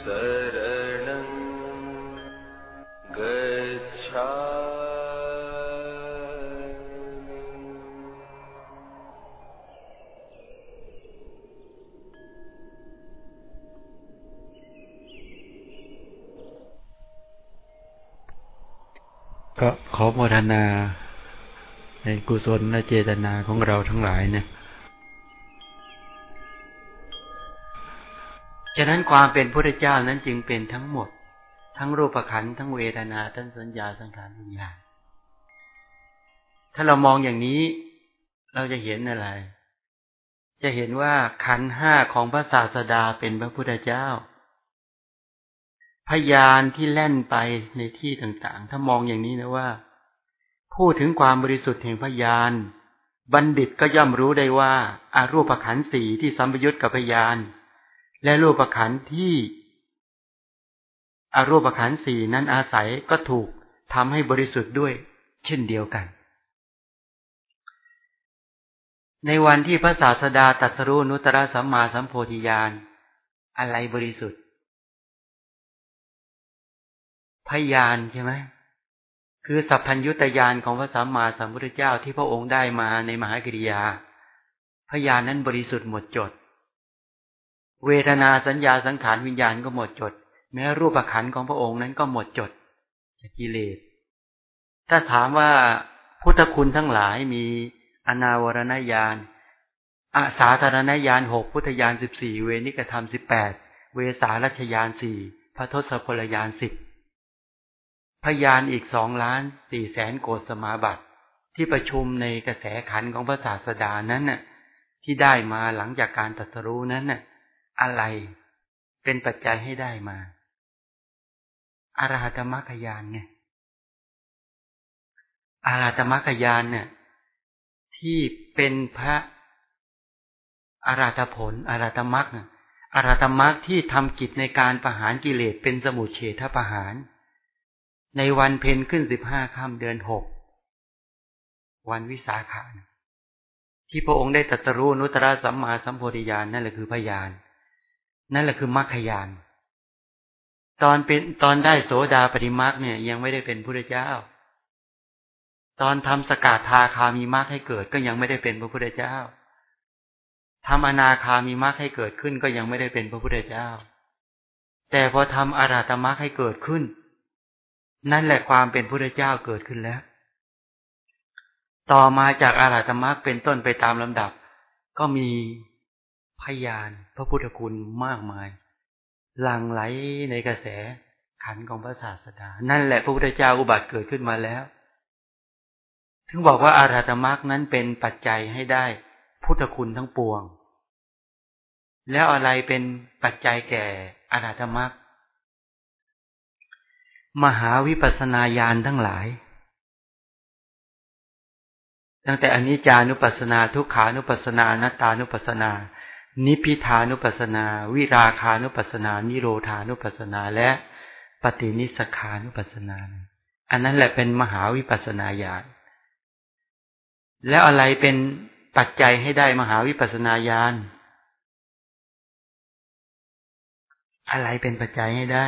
शरणं गच्छा ก็ขอโมทนา ในกุศลและเจตนาของเราทั้งหลายเนี่ย ฉะนั้นความเป็นพระเจ้านั้นจึงเป็นทั้งหมด ทั้งรูปขันธ์ทั้งเวทนา ทั้งสัญญาสังขารวิญญาณถ้าเรามองอย่างนี้ เราจะเห็นอะไร จะเห็นว่าขันห้าของพระศาสดาเป็นพระพุทธเจ้า พยานที่แล่นไปในที่ต่างๆ ถ้ามองอย่างนี้นะว่า พูดถึงความบริสุทธิ์แห่งพยาน บัณฑิตก็ย่อมรู้ได้ว่าอารูปขันธ์สีที่สัมปยุตกับพยาน และรูปขันธ์ที่อารูปขันธ์สี่นั้นอาศัยก็ถูกทำให้บริสุทธิ์ด้วย เช่นเดียวกัน ในวันที่พระศาสดาตรัสรู้นุตตรสัมมาสัมโพธิญาณอะไรบริสุทธิ์พยานใช่ไหมคือสัพพัญยุตยานของพระสัมมาสัมพุทธเจ้าที่พระองค์ได้มาในมหากิริยา พยานนั้นบริสุทธิ์หมดจด เวทนาสัญญาสังขารวิญญาณก็หมดจด แม้รูปขันของพระองค์นั้นก็หมดจดจากกิเลส ถ้าถามว่าพุทธคุณทั้งหลายมีอนาวรณญาณอาสาธารณญาณหกพุทธญาณสิบสี่เวนิกธรรมสิบแปดเวสารัชญาณสี่พระทศพลญาณสิบพยานอีกสองล้านสี่แสนโกดสมาบัติ ที่ประชุมในกระแสขันของพระศาสดานั้นน่ะ ที่ได้มาหลังจากการตรัสรู้นั้นน่ะ อะไรเป็นปัจจัยให้ได้มา อารหัตมรรคยานไงอารหัตมรรคยานเนี่ย ที่เป็นพระอาราธผลอาราธมรรคอาราธมรรคที่ทำกิจในการประหารกิเลสเป็นสมุทเฉทประหาร ในวันเพ็ญขึ้นสิบห้าค่ำเดือนหกวันวิสาขาที่พระองค์ได้ตรัสรู้นุตตรสัมมาสัมโพธิญาณนั่นแหละคือพยาน นั่นแหละคือมรรคยาน ตอนเป็นตอนได้โสดาปฏิมรรคเนี่ย ยังไม่ได้เป็นพระเจ้า ตอนทำสกาธาคามีมรรคให้เกิดก็ยังไม่ได้เป็นพระพุทธเจ้าทำอนาคามีมรรคให้เกิดขึ้นก็ยังไม่ได้เป็นพระพุทธเจ้า แต่พอทำอาราธมรรคให้เกิดขึ้น นั่นแหละความเป็นพระเจ้าเกิดขึ้นแล้ว ต่อมาจากอาราธมรรคเป็นต้นไปตามลำดับ ก็มี พยานพระพุทธคุณมากมาย หลั่งไหลในกระแสขันของพระศาสดา นั่นแหละพระพุทธเจ้าอุบัติเกิดขึ้นมาแล้ว ถึงบอกว่าอาราธมรรคนั้นเป็นปัจจัยให้ได้พุทธคุณทั้งปวง แล้วอะไรเป็นปัจจัยแก่อาราธมรรคมหาวิปัสนาญาณทั้งหลาย ตั้งแต่อนิจจานุปัสสนา ทุกขานุปัสสนานัตตานุปัสสนา นิพิทานุปัสสนา วิราคานุปัสสนา นิโรธานุปัสสนา และปฏินิสขานุปัสสนา อันนั้นแหละเป็นมหาวิปัสนาญาณ แล้วอะไรเป็นปัจจัยให้ได้มหาวิปัสนาญาณ อะไรเป็นปัจจัยให้ได้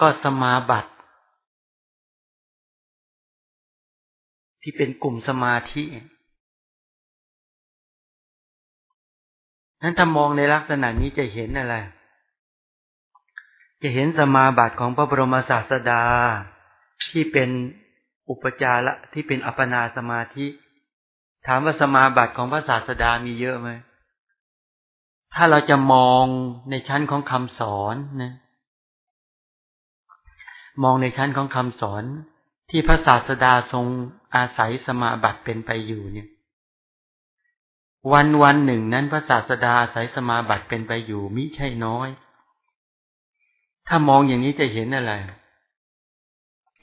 ก็สมาบัติ ที่เป็นกลุ่มสมาธิ นั้นถ้ามองในลักษณะนี้จะเห็นอะไร จะเห็นสมาบัติของพระบรมศาสดาที่เป็นอุปจาระที่เป็นอัปนาสมาธิ ถามว่าสมาบัติของพระศาสดามีเยอะไหมถ้าเราจะมองในชั้นของคำสอนนะมองในชั้นของคำสอนที่พระศาสดาทรงอาศัยสมาบัติเป็นไปอยู่เนี่ย วันวันหนึ่งนั้นพระศาสดาอาศัยสมาบัติเป็นไปอยู่มิใช่น้อย ถ้ามองอย่างนี้จะเห็นอะไร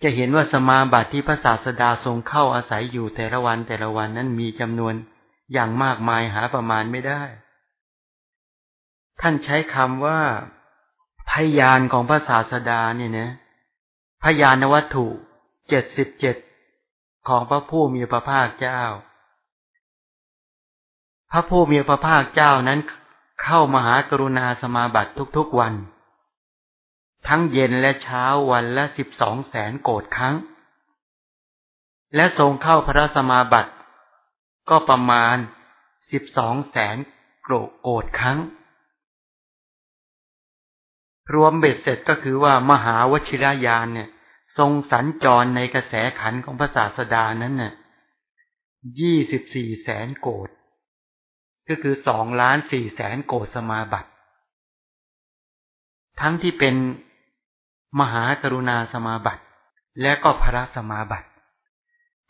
จะเห็นว่าสมาบัติที่พระศาสดาทรงเข้าอาศัยอยู่แต่ละวันแต่ละวันนั้นมีจำนวนอย่างมากมายหาประมาณไม่ได้ ท่านใช้คำว่าพยานของพระศาสดาเนี่ยนะพยานวัตถุเจ็ดสิบเจ็ดของพระผู้มีพระภาคเจ้า พระผู้มีพระภาคเจ้านั้นเข้ามาหากรุณาสมาบัติทุกๆวัน ทั้งเย็นและเช้าวันละสิบสองแสนโกดครั้ง และทรงเข้าพระสมาบัติ ก็ประมาณสิบสองแสนโกดครั้ง รวมเบ็ดเสร็จก็คือว่ามหาวชิรยานเนี่ย ทรงสัญจรในกระแสขันของพระศาสดานั้นเนี่ยยี่สิบสี่แสนโกด ก็คือสองล้านสี่แสนโกสมาบัติ ทั้งที่เป็นมหากรุณาสมาบัติ และก็พระสมาบัติ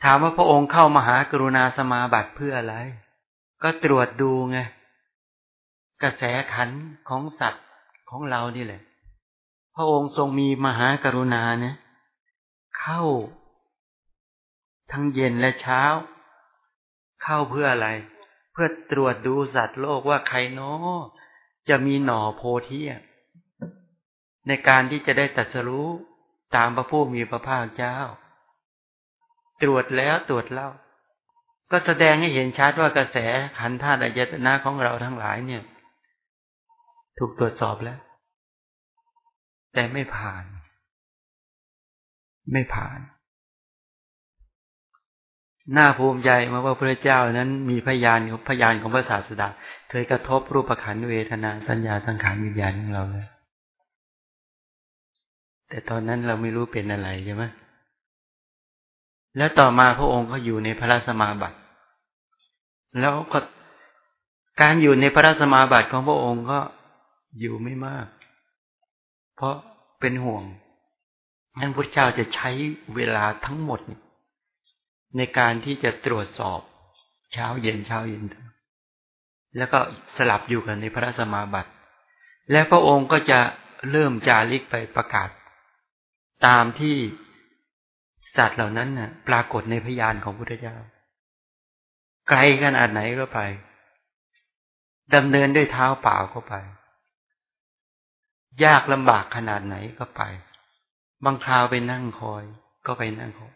ถามว่าพระองค์เข้ามหากรุณาสมาบัติเพื่ออะไร ก็ตรวจดูไง กระแสขันของสัตว์ของเรานี่แหละ พระองค์ทรงมีมหากรุณาเนี่ยเข้า ทั้งเย็นและเช้า เข้าเพื่ออะไร พื่อตรวจดูสัตว์โลกว่าใครเนาะจะมีหน่อโพธิในการที่จะได้ตัดสรู้ตามพระผู้มีพระภาคเจ้า ตรวจแล้วตรวจเล่า ก็แสดงให้เห็นชัดว่ากระแสขันธ์ธาตุอายตนะของเราทั้งหลายเนี่ย ถูกตรวจสอบแล้ว แต่ไม่ผ่าน ไม่ผ่าน น่าภูมิใจมาว่าพระเจ้านั้นมีพยานพยานของพระศาสดาเคยกระทบรูปขันเวทนาสัญญาสังขารวิญญาณของเราเลยแต่ตอนนั้นเราไม่รู้เป็นอะไรใช่ไหมแล้วต่อมาพระองค์ก็อยู่ในพระสมาบัติ แล้วก็การอยู่ในพระสมาบัติของพระองค์ก็อยู่ไม่มาก เพราะเป็นห่วงงั้นพระเจ้าจะใช้เวลาทั้งหมด ในการที่จะตรวจสอบเช้าเย็นเช้าเย็น แล้วก็สลับอยู่กันในพระสมาบัติ และพระองค์ก็จะเริ่มจาริกไปประกาศ ตามที่สัตว์เหล่านั้นน่ะ ปรากฏในพยานของพุทธเจ้า ไกลขนาดไหนก็ไปดำเนินด้วยเท้าเปล่าก็ไป ยากลำบากขนาดไหนก็ไป บางคราวไปนั่งคอยก็ไปนั่งคอย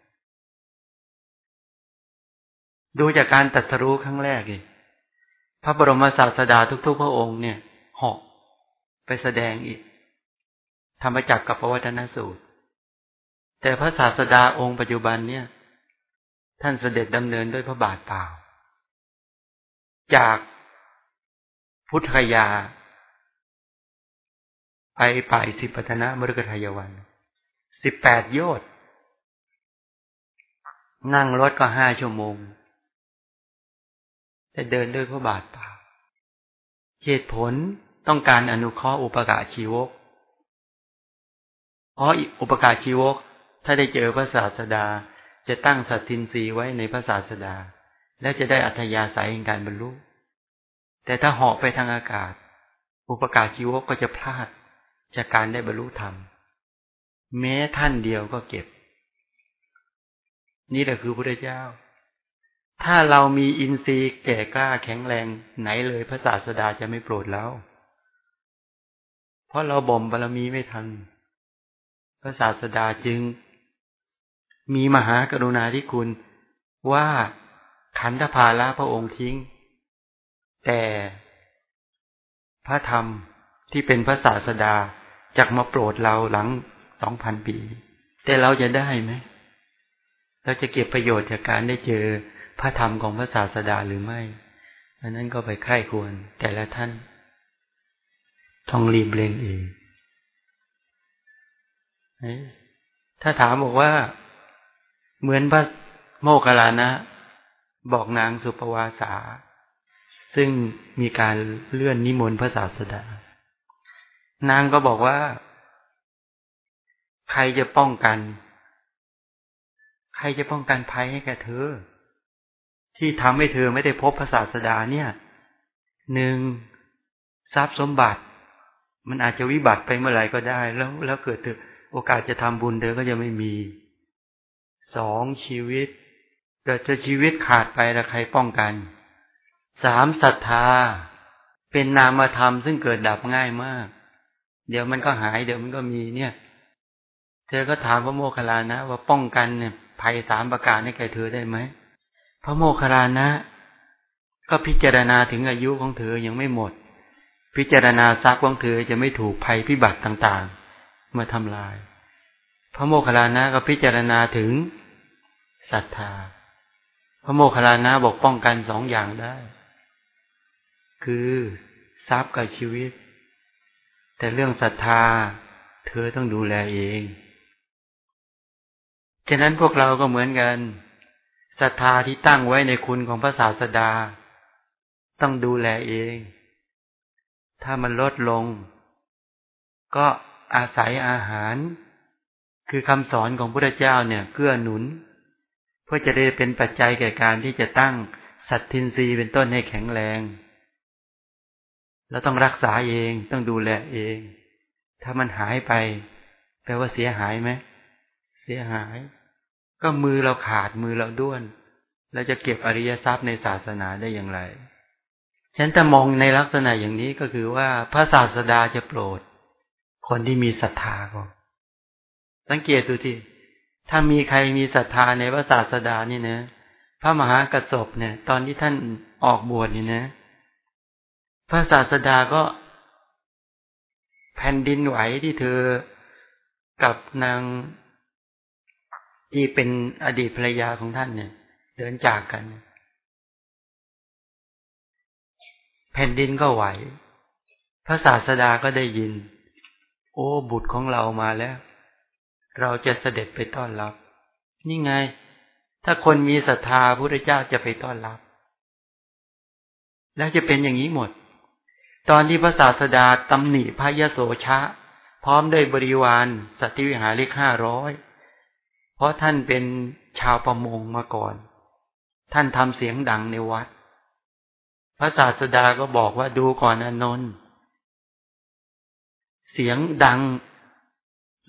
ดูจากการตัดสรู้ครั้งแรกเลยพระบรมศาสดาทุก ๆ พระองค์เนี่ยหอกไปแสดงอีกธรรมจักกับพระวัฒนสูตร แต่พระศาสดาองค์ปัจจุบันเนี่ย ท่านเสด็จดำเนินด้วยพระบาทเปล่า จากพุทธคยา ไปป่ายสิปัฒนะมฤกทายวันสิบแปดโยชน์นั่งรถก็ห้าชั่วโมง แต่เดินด้วยพระบาทเปล่า เหตุผลต้องการอนุเคราะห์อุปการชีวก เพราะอุปการชีวก ถ้าได้เจอพระศาสดา จะตั้งสัตทินรีไว้ในพระศาสดา และจะได้อัธยาศัยในการบรรลุ แต่ถ้าเหาะไปทางอากาศ อุปการชีวกก็จะพลาดจากการได้บรรลุธรรม แม้ท่านเดียวก็เก็บ นี่แหละคือพระเจ้า ถ้าเรามีอินทรีย์แก่กล้าแข็งแรงไหนเลยพระศาสดาจะไม่โปรดแล้วเพราะเราบ่มบารมีไม่ทัน พระศาสดาจึง มีมหากรุณาธิคุณว่าขันธภาละพระองค์ทิ้ง แต่พระธรรมที่เป็นพระศาสดาจะมาโปรดเราหลังสองพันปี แต่เราจะได้ไหม เราจะเก็บประโยชน์จากการได้เจอ พระธรรมของพระศาสดาหรือไม่ อันนั้นก็ไปไข้ควรแต่ละท่านต้องรีบเร่งเองถ้าถามบอกว่า เหมือนพระโมคคัลลานะ บอกนางสุปวาสา ซึ่งมีการเลื่อนนิมนต์พระศาสดา นางก็บอกว่า ใครจะป้องกัน ใครจะป้องกันภัยให้แกเธอ ที่ทำให้เธอไม่ได้พบพระศาสดาเนี่ยหนึ่งทรัพย์สมบัติ มันอาจจะวิบัติไปเมื่อไหร่ก็ได้ แล้วแล้วเกิดเธอโอกาสจะทำบุญเธอก็จะไม่มีสองชีวิตเกิดจะชีวิตขาดไปแล้วใครป้องกันสามศรัทธา เป็นนามธรรมซึ่งเกิดดับง่ายมาก เดี๋ยวมันก็หาย เดี๋ยวมันก็มีเนี่ย เธอก็ถามพระโมคคัลลานะ ว่าป้องกันเนี่ยภัยสามประการให้แก่เธอได้ไหม พระโมคคัลลานะ ก็พิจารณาถึงอายุของเธอยังไม่หมด พิจารณาทรัพย์ของเธอจะไม่ถูกภัยพิบัติต่างๆ มาทำลาย พระโมคคัลลานะก็พิจารณาถึงศรัทธา พระโมคคัลลานะบอกป้องกันสองอย่างได้ คือทรัพย์กับชีวิต แต่เรื่องศรัทธา เธอต้องดูแลเอง ฉะนั้นพวกเราก็เหมือนกัน ศรัทธาที่ตั้งไว้ในคุณของพระศาสดา ต้องดูแลเอง ถ้ามันลดลง ก็อาศัยอาหาร คือคำสอนของพระเจ้าเนี่ยเกื้อหนุน เพื่อจะได้เป็นปัจจัยแก่การที่จะตั้งสัตทินรีเป็นต้นให้แข็งแรง แล้วต้องรักษาเองต้องดูแลเอง ถ้ามันหายไป แปลว่าเสียหายไหม เสียหาย ก็มือเราขาดมือเราด้วนแล้วจะเก็บอริยทรัพย์ในศาสนาได้อย่างไร ฉันจะมองในลักษณะอย่างนี้ก็คือว่าพระศาสดาจะโปรด คนที่มีศรัทธาก็สังเกตดูที่ถ้ามีใครมีศรัทธาในพระศาสดานี่นะพระมหากระสบเนี่ย ตอนที่ท่านออกบวชนี่นะ พระศาสดาก็ แผ่นดินไหวที่เธอกับนาง ที่เป็นอดีตภรรยาของท่านเนี่ย เดินจากกัน แผ่นดินก็ไหว พระศาสดาก็ได้ยิน โอ้บุตรของเรามาแล้ว เราจะเสด็จไปต้อนรับ นี่ไง ถ้าคนมีศรัทธาพระเจ้าจะไปต้อนรับ แล้วจะเป็นอย่างนี้หมด ตอนที่พระศาสดาตำหนิพระยโสชะ พร้อมด้วยบริวารสัตวิหาริกห้าร้อย เพราะท่านเป็นชาวประมงมาก่อน ท่านทำเสียงดังในวัด พระศาสดาก็บอกว่าดูก่อนอนนท์เสียงดัง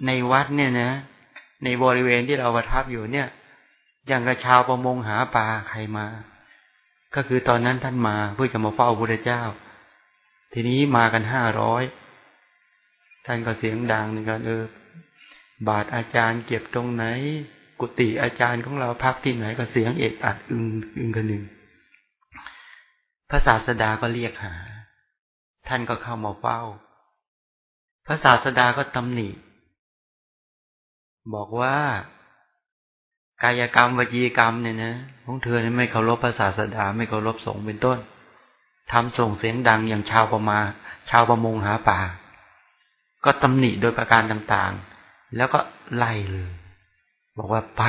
ในวัดเนี่ยนะ ในบริเวณที่เราประทับอยู่เนี่ย อย่างกระชาวประมงหาปลาใครมา ก็คือตอนนั้นท่านมาเพื่อจะมาเฝ้าพระเจ้า ทีนี้มากันห้าร้อยท่านก็เสียงดังนการเออ บาทอาจารย์เก็บตรงไหน กุฏิอาจารย์ของเราพักที่ไหนก็เสียงเอกอัดอึงอึงกันหนึ่งพระศาสดาก็เรียกหา ท่านก็เข้ามาเฝ้า พระศาสดาก็ตำหนิ บอกว่า กายกรรมวจีกรรมเนี่ยนะของเธอเนี่ยไม่เคารพพระศาสดา ไม่เคารพสงฆ์เป็นต้นทำส่งเสียงดังอย่างชาวประมา ชาวประมงหาป่า ก็ตำหนิโดยประการต่างๆ แล้วก็ไล่เลย บอกว่าไป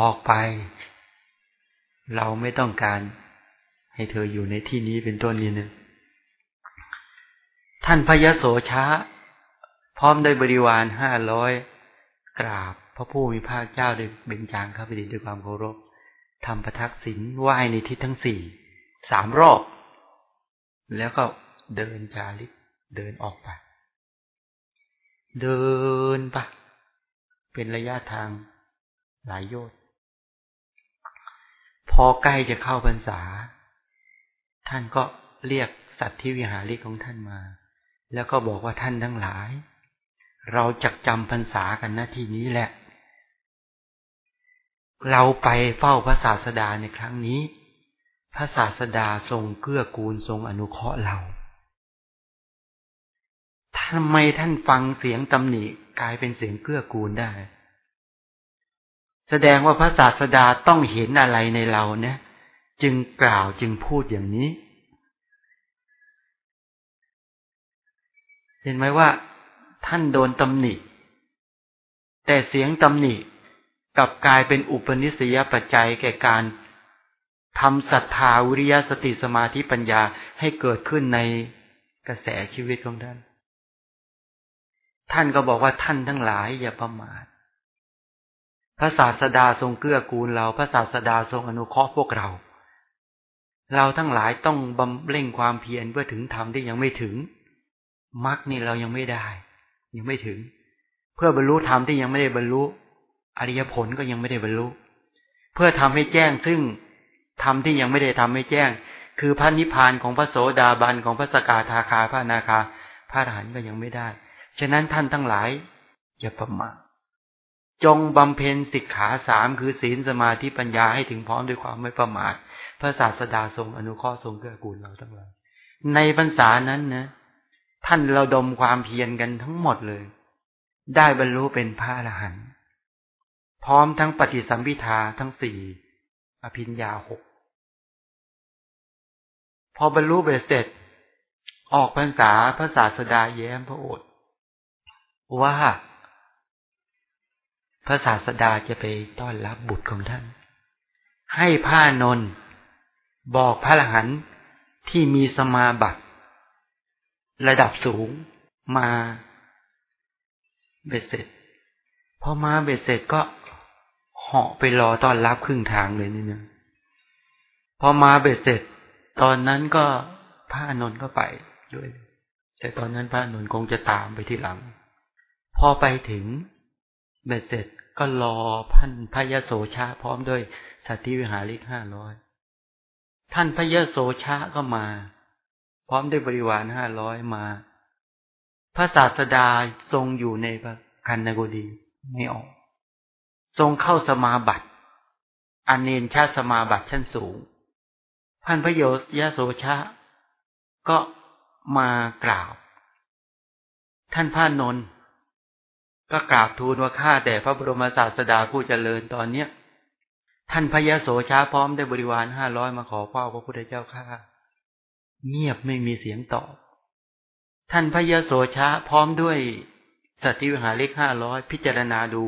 ออกไป เราไม่ต้องการให้เธออยู่ในที่นี้เป็นต้นนี้นะท่านพยโสชาพร้อมด้วยบริวารห้าร้อยกราบ พระผู้มีพระเจ้าด้วยเบญจางครับไปดีด้วยความเคารพทำประทักษิณไหว้ในทิศทั้งสี่สามรอบ แล้วก็เดินจาริกเดินออกไป เดินปะเป็นระยะทางหลายโยชน์พอใกล้จะเข้าพรรษา ท่านก็เรียกสัตว์ที่วิหาริกของท่านมา แล้วก็บอกว่าท่านทั้งหลาย เราจักจำพรรษากันหน้าที่นี้แหละ เราไปเฝ้าพระศาสดาในครั้งนี้ พระศาสดาทรงเกื้อกูลทรงอนุเคราะห์เรา ทำไมท่านฟังเสียงตำหนิกลายเป็นเสียงเกื้อกูลได้ แสดงว่าพระศาสดาต้องเห็นอะไรในเราเนี่ย จึงกล่าวจึงพูดอย่างนี้ เห็นไหมว่า ท่านโดนตำหนิ แต่เสียงตำหนิกลับกลายเป็นอุปนิสัยปัจจัยแก่การทำศรัทธาวิริยสติสมาธิปัญญาให้เกิดขึ้นในกระแสชีวิตของท่าน ท่านก็บอกว่าท่านทั้งหลายอย่าประมาทพระศาสดาทรงเกื้อกูลเราพระศาสดาทรงอนุเคราะห์พวกเรา เราทั้งหลายต้องบำเร่งความเพียรเพื่อถึงธรรมที่ยังไม่ถึงมรรคนี่เรายังไม่ได้ ยังไม่ถึง เพื่อบรรลุธรรมที่ยังไม่ได้บรรลุอริยผลก็ยังไม่ได้บรรลุ เพื่อทำให้แจ้งซึ่งธรรมที่ยังไม่ได้ทำให้แจ้ง คือพระนิพพานของพระโสดาบันของพระสกาทาคาพระนาคาพระอรหันต์ก็ยังไม่ได้ ฉะนั้นท่านทั้งหลาย อย่าประมาทจงบำเพ็ญสิกขาสามคือศีลสมาธิปัญญาให้ถึงพร้อมด้วยความไม่ประมาทพระศาสดาทรงอนุเคราะห์ทรงเกื้อกูลเราทั้งหลาย ในพรรษานั้นนะ ท่านเราดมความเพียรกันทั้งหมดเลย ได้บรรลุเป็นพระอรหันต์พร้อมทั้งปฏิสัมพิทาทั้งสี่อภิญญาหกพอบรรลุเบสเสร็จ ออกพรรษาพระศาสดาแย้มพระโอษฐ ว่า พระศาสดาจะไปต้อนรับบุตรของท่าน ให้ผ้านนบอกพระอรหันที่มีสมาบัติ ระดับสูงมาเบ็ดเสร็จพอมาเบ็ดเสร็จก็เหาะไปรอต้อนรับครึ่งทางเลยนี่นะพอมาเบ็ดเสร็จ ตอนนั้นก็พระอนนท์ก็ไปด้วย แต่ตอนนั้นพระอนนท์คงจะตามไปที่หลัง พอไปถึงเบ็ดเสร็จก็รอพันพระยโสชาพร้อมด้วยสัตว์วิหาริกห้าร้อยท่านพระยโสชาก็มา พร้อมด้วยบริวารห้าร้อยมา พระศาสดาทรงอยู่ในพระคันนโกดีไม่ออก ทรงเข้าสมาบัติอันเนนชาสมาบัติชั้นสูงท่านพระโยยโสชาก็มากราบท่านพระนนท์ ก็กราบทูลว่าข้าแต่พระบรมศาสดาผู้เจริญตอนเนี้ยท่านพญาโสช้าพร้อมได้บริวารห้าร้อยมาขอเฝ้าพระพุทธเจ้าข้าเงียบไม่มีเสียงตอบ ท่านพญาโสช้าพร้อมด้วยสติวิหารเลขห้าร้อยพิจารณาดู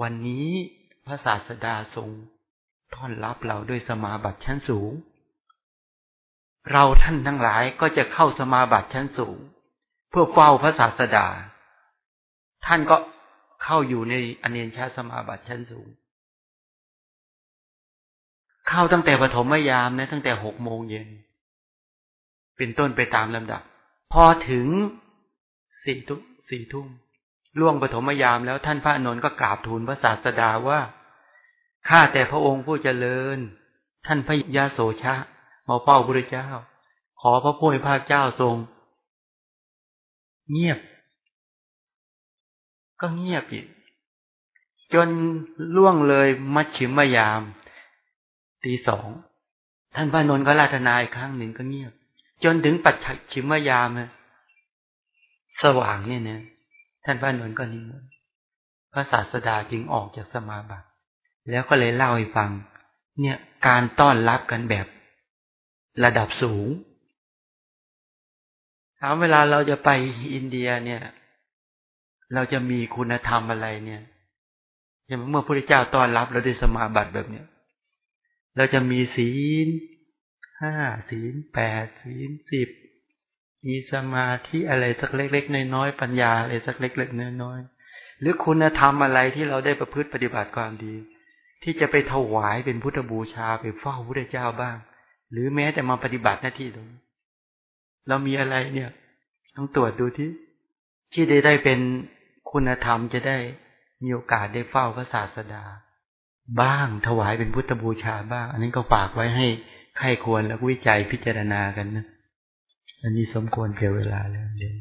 วันนี้พระศาสดาทรงต้อนรับเราด้วยสมาบัติชั้นสูง เราท่านทั้งหลายก็จะเข้าสมาบัติชั้นสูง เพื่อเฝ้าพระศาสดา ท่านก็เข้าอยู่ในอเนนชาสมาบัติชั้นสูง เข้าตั้งแต่ปฐมยามนะตั้งแต่หกโมงเย็น เป็นต้นไปตามลำดับ พอถึงสี่ทุ่มสี่ทุ่มล่วงปฐมยามแล้วท่านพระนนท์ก็กราบทูลพระศาสดาว่าข้าแต่พระองค์ผู้เจริญ ท่านพระยาโสชะมาเฝ้าพระเจ้า ขอพระผู้มีพระเจ้าทรง เงียบ ก็เงียบอีก จนล่วงเลยมัชชิมยาม ตีสองท่านพระนนท์ก็ราธนาอีกครั้งหนึ่งก็เงียบ จนถึงปัจฉิมยามสว่างเนี่ยนะท่านพระนนท์ก็นิมนต์พระศาสดาจึงออกจากสมาบัติแล้วก็เลยเล่าให้ฟัง เนี่ยการต้อนรับกันแบบระดับสูงถามเวลาเราจะไปอินเดียเนี่ย เราจะมีคุณธรรมอะไรเนี่ยอย่างเมื่อพระพุทธเจ้าต้อนรับเราได้สมาบัติแบบเนี้ยเราจะมีศีลห้าศีลแปดศีลสิบมีสมาธิอะไรสักเล็ก ๆ น้อยๆปัญญาอะไรสักเล็กๆน้อยๆหรือคุณธรรมอะไรที่เราได้ประพฤติปฏิบัติความดี ที่จะไปถวายเป็นพุทธบูชาไปเฝ้าพระพุทธเจ้าบ้าง หรือแม้แต่มาปฏิบัติหน้าที่ตรงเรามีอะไรเนี่ย ต้องตรวจดูที่ที่ได้ได้เป็น คุณธรรมจะได้มีโอกาสได้เฝ้าพระศาสดา บ้างถวายเป็นพุทธบูชาบ้าง อันนี้ก็ฝากไว้ให้ใครควรแล้ววิจัยพิจารณากันนะ อันนี้สมควรเกี่ยวเวลาแล้วเดี๋ยว